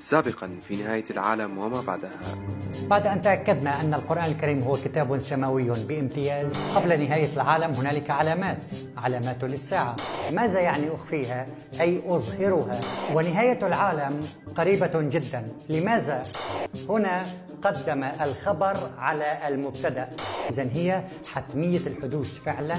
سابقا في نهاية العالم وما بعدها. بعد أن تأكدنا أن القرآن الكريم هو كتاب سماوي بامتياز قبل نهاية العالم هنالك علامات علامات للساعة. ماذا يعني أخفيها؟ أي أظهرها؟ ونهاية العالم قريبة جدا. لماذا؟ هنا قدم الخبر على المبتدأ. اذا هي حتمية الحدوث فعلا.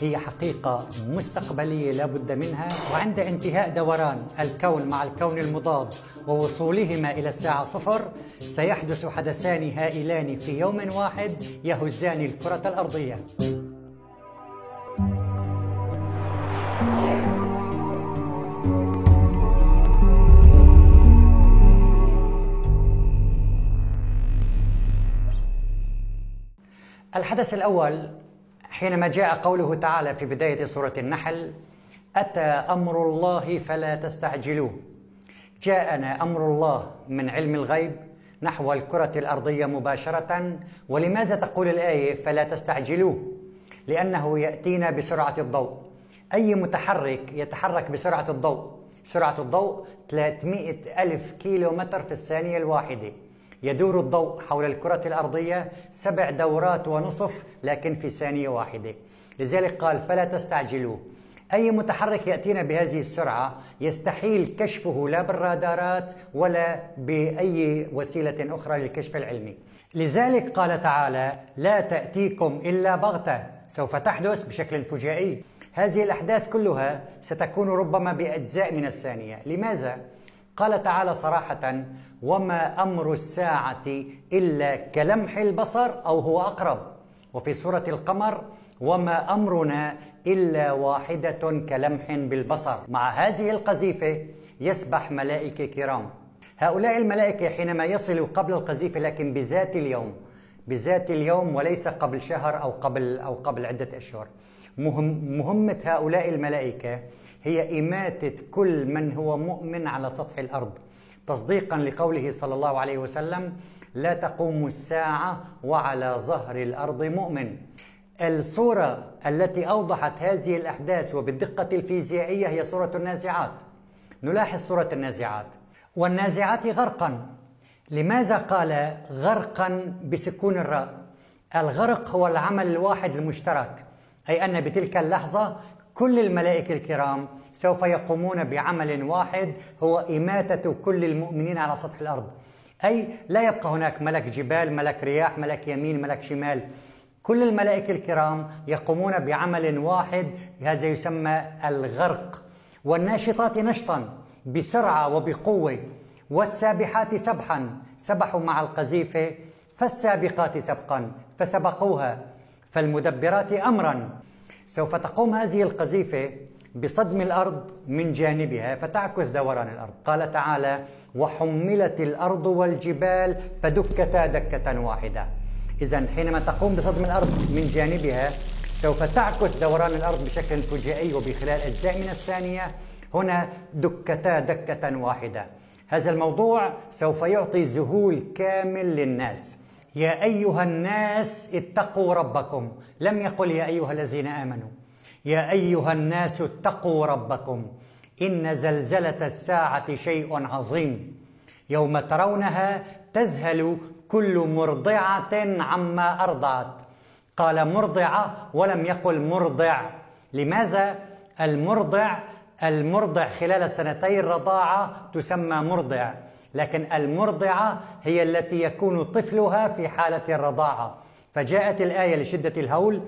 هي حقيقة مستقبلية لا بد منها. وعند انتهاء دوران الكون مع الكون المضاد ووصولهما إلى الساعة صفر. سيحدث حدثان هائلان في يوم واحد يهزان الكرة الأرضية. الحدث الأول حينما جاء قوله تعالى في بداية سورة النحل أتى أمر الله فلا تستعجلوه. جاءنا أمر الله من علم الغيب نحو الكرة الأرضية مباشرة ولماذا تقول الآية فلا تستعجلوه؟ لأنه يأتينا بسرعة الضوء. أي متحرك يتحرك بسرعة الضوء؟ سرعة الضوء 300 ألف كيلو متر في الثانية الواحدة. يدور الضوء حول الكرة الأرضية سبع دورات ونصف لكن في ثانية واحدة. لذلك قال فلا تستعجلوا أي متحرك يأتينا بهذه السرعة يستحيل كشفه لا بالرادارات ولا بأي وسيلة أخرى للكشف العلمي. لذلك قال تعالى لا تأتيكم إلا بغتة. سوف تحدث بشكل فجائي. هذه الأحداث كلها ستكون ربما بأجزاء من الثانية. لماذا؟ قال تعالى صراحة وما أمر الساعة إلا كلمح البصر أو هو أقرب. وفي سورة القمر وما أمرنا إلا واحدة كلمح بالبصر. مع هذه القذيفة يسبح ملائكة كرام. هؤلاء الملائكة حينما يصلوا قبل القذيفة لكن بذات اليوم بذات اليوم وليس قبل شهر أو قبل أو قبل عدة أشهر. مهم مهمة هؤلاء الملائكة هي إماتة كل من هو مؤمن على سطح الأرض. تصديقا لقوله صلى الله عليه وسلم لا تقوم الساعة وعلى ظهر الأرض مؤمن. الصورة التي أوضحت هذه الأحداث وبالدقة الفيزيائية هي صورة النازعات. نلاحظ صورة النازعات. والنازعات غرقا. لماذا قال غرقا بسكون الراء؟ الغرق هو العمل الواحد المشترك أي أن بتلك اللحظة كل الملائكة الكرام سوف يقومون بعمل واحد هو إماتة كل المؤمنين على سطح الأرض. أي لا يبقى هناك ملك جبال ملك رياح ملك يمين ملك شمال. كل الملائكة الكرام يقومون بعمل واحد هذا يسمى الغرق. والناشطات نشطا بسرعة وبقوة والسابحات سبحا. سبحوا مع القذيفة فالسابقات سبقا فسبقوها فالمدبرات أمرا. سوف تقوم هذه القذيفة بصدم الأرض من جانبها فتعكس دوران الأرض. قال تعالى وحملت الأرض والجبال فدكتا دكة واحدة. إذا حينما تقوم بصدم الأرض من جانبها سوف تعكس دوران الأرض بشكل فجائي وبخلال أجزاء من الثانية. هنا دكتا دكة واحدة. هذا الموضوع سوف يعطي ذهول كامل للناس. يا أيها الناس اتقوا ربكم. لم يقل يا أيها الذين آمنوا. يا أيها الناس اتقوا ربكم إن زلزلة الساعة شيء عظيم. يوم ترونها تذهل كل مرضعة عما أرضعت. قال مرضعة ولم يقل مرضع. لماذا؟ المرضع المرضع خلال سنتي الرضاعة تسمى مرضع لكن المرضعة هي التي يكون طفلها في حالة الرضاعة. فجاءت الآية لشدة الهول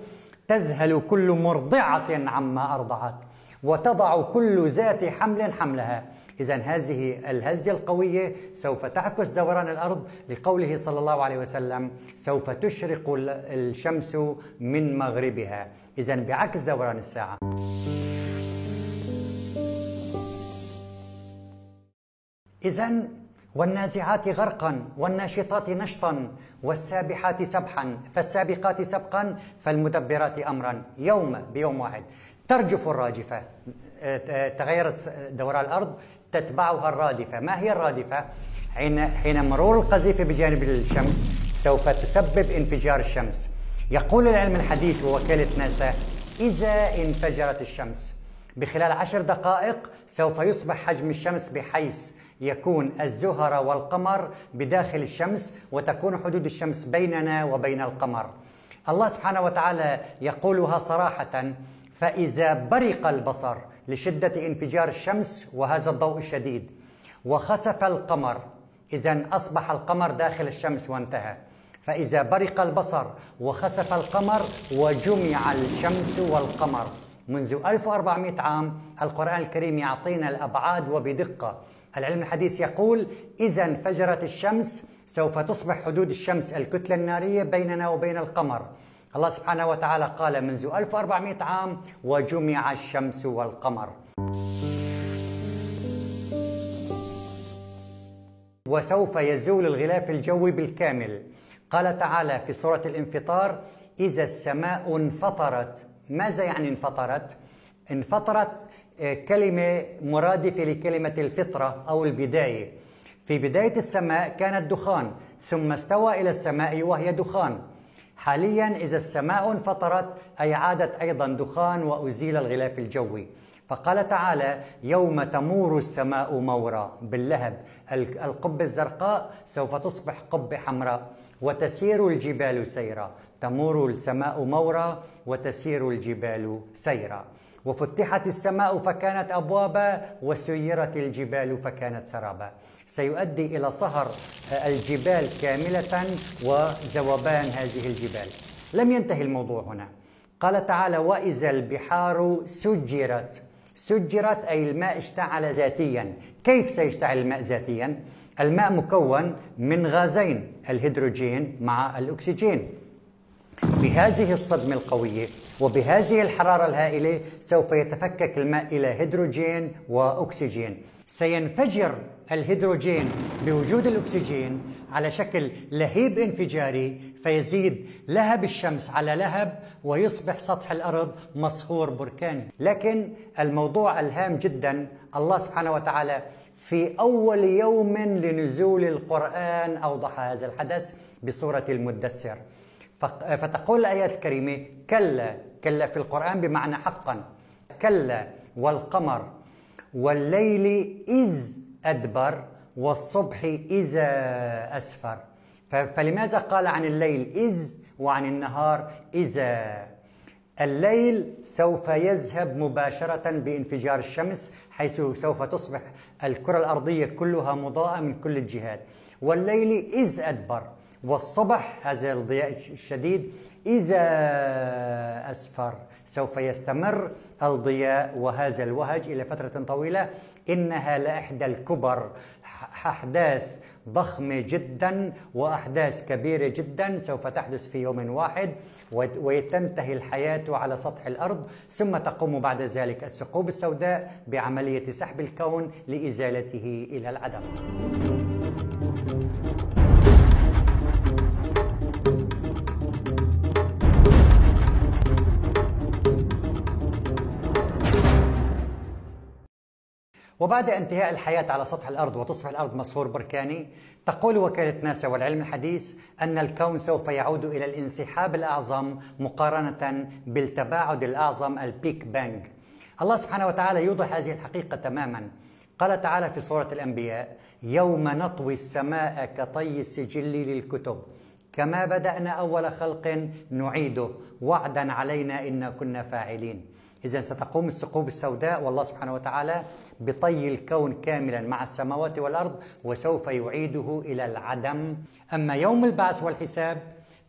تذهل كل مرضعة عما أرضعت وتضع كل ذات حمل حملها. إذا هذه الهزة القوية سوف تعكس دوران الأرض لقوله صلى الله عليه وسلم سوف تشرق الشمس من مغربها. إذا بعكس دوران الساعة. إذا والنازعات غرقا والناشطات نشطا والسابحات سبحا فالسابقات سبقا فالمدبرات امرا يوم بيوم واحد. ترجف الراجفة تغيرت دوران الأرض تتبعها الرادفة. ما هي الرادفة؟ حين حين مرور القذيفة بجانب الشمس سوف تسبب انفجار الشمس. يقول العلم الحديث ووكالة ناسا إذا انفجرت الشمس بخلال عشر دقائق سوف يصبح حجم الشمس بحيث يكون الزهر والقمر بداخل الشمس وتكون حدود الشمس بيننا وبين القمر. الله سبحانه وتعالى يقولها صراحة فإذا برق البصر لشدة انفجار الشمس وهذا الضوء الشديد وخسف القمر إذا أصبح القمر داخل الشمس وانتهى. فإذا برق البصر وخسف القمر وجمع الشمس والقمر. منذ 1400 عام القرآن الكريم يعطينا الأبعاد وبدقة العلم الحديث يقول إذا انفجرت الشمس سوف تصبح حدود الشمس الكتلة النارية بيننا وبين القمر. الله سبحانه وتعالى قال منذ 1400 عام وجمع الشمس والقمر. وسوف يزول الغلاف الجوي بالكامل. قال تعالى في سورة الانفطار إذا السماء انفطرت. ماذا يعني انفطرت؟ انفطرت آه، كلمة مرادفة لكلمة الفطرة أو البداية. في بداية السماء كانت دخان ثم استوى إلى السماء وهي دخان. حاليا إذا السماء انفطرت أي عادت أيضا دخان وأزيل الغلاف الجوي. فقال تعالى يوم تمور السماء مورا باللهب. القبة الزرقاء سوف تصبح قبة حمراء وتسير الجبال سيرا. تمور السماء مورا وتسير الجبال سيرا. وفتحت السماء فكانت أبوابا وسيرت الجبال فكانت سرابا. سيؤدي إلى صهر الجبال كاملة وذوبان هذه الجبال. لم ينتهي الموضوع هنا. قال تعالى وإذا البحار سجرت. سجرت أي الماء اشتعل ذاتيا. كيف سيشتعل الماء ذاتيا؟ الماء مكون من غازين الهيدروجين مع الأكسجين. بهذه الصدمة القوية وبهذه الحرارة الهائلة سوف يتفكك الماء إلى هيدروجين وأكسجين. سينفجر الهيدروجين بوجود الأكسجين على شكل لهيب انفجاري فيزيد لهب الشمس على لهب ويصبح سطح الأرض مصهور بركاني. لكن الموضوع ألهام جدا. الله سبحانه وتعالى في أول يوم لنزول القرآن أوضح هذا الحدث بصورة المدثر. فتقول الآيات الكريمة كلا كلا في القرآن بمعنى حقا. كلا والقمر والليل إذ أدبر والصبح إذا أسفر. فلماذا قال عن الليل إذ وعن النهار إذا؟ الليل سوف يذهب مباشرة بانفجار الشمس حيث سوف تصبح الكرة الأرضية كلها مضاءة من كل الجهات. والليل إذ أدبر. والصبح هذا الضياء الشديد إذا أسفر سوف يستمر الضياء وهذا الوهج إلى فترة طويلة إنها لإحدى الكبر أحداث ضخمة جدا وأحداث كبيرة جدا سوف تحدث في يوم واحد وتنتهي الحياة على سطح الأرض ثم تقوم بعد ذلك الثقوب السوداء بعملية سحب الكون لإزالته إلى العدم. وبعد انتهاء الحياة على سطح الأرض وتصبح الأرض مصهور بركاني تقول وكالة ناسا والعلم الحديث أن الكون سوف يعود إلى الانسحاب الأعظم مقارنة بالتباعد الأعظم البيك بانج. الله سبحانه وتعالى يوضح هذه الحقيقة تماما. قال تعالى في سورة الأنبياء يوم نطوي السماء كطي السجل للكتب. كما بدأنا أول خلق نعيده. وعدا علينا إنا كنا فاعلين. إذا ستقوم الثقوب السوداء والله سبحانه وتعالى بطي الكون كاملا مع السماوات والأرض وسوف يعيده إلى العدم. أما يوم البعث والحساب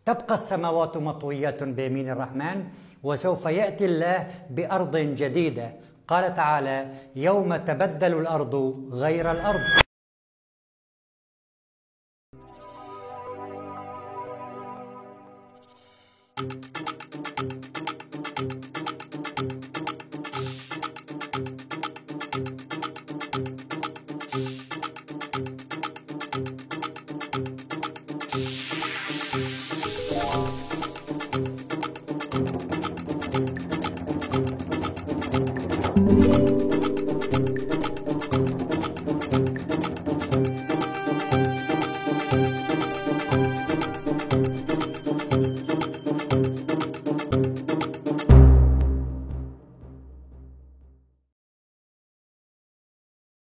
تبقى السماوات مطويات بيمين الرحمن وسوف يأتي الله بأرض جديدة. قال تعالى يوم تبدل الأرض غير الأرض.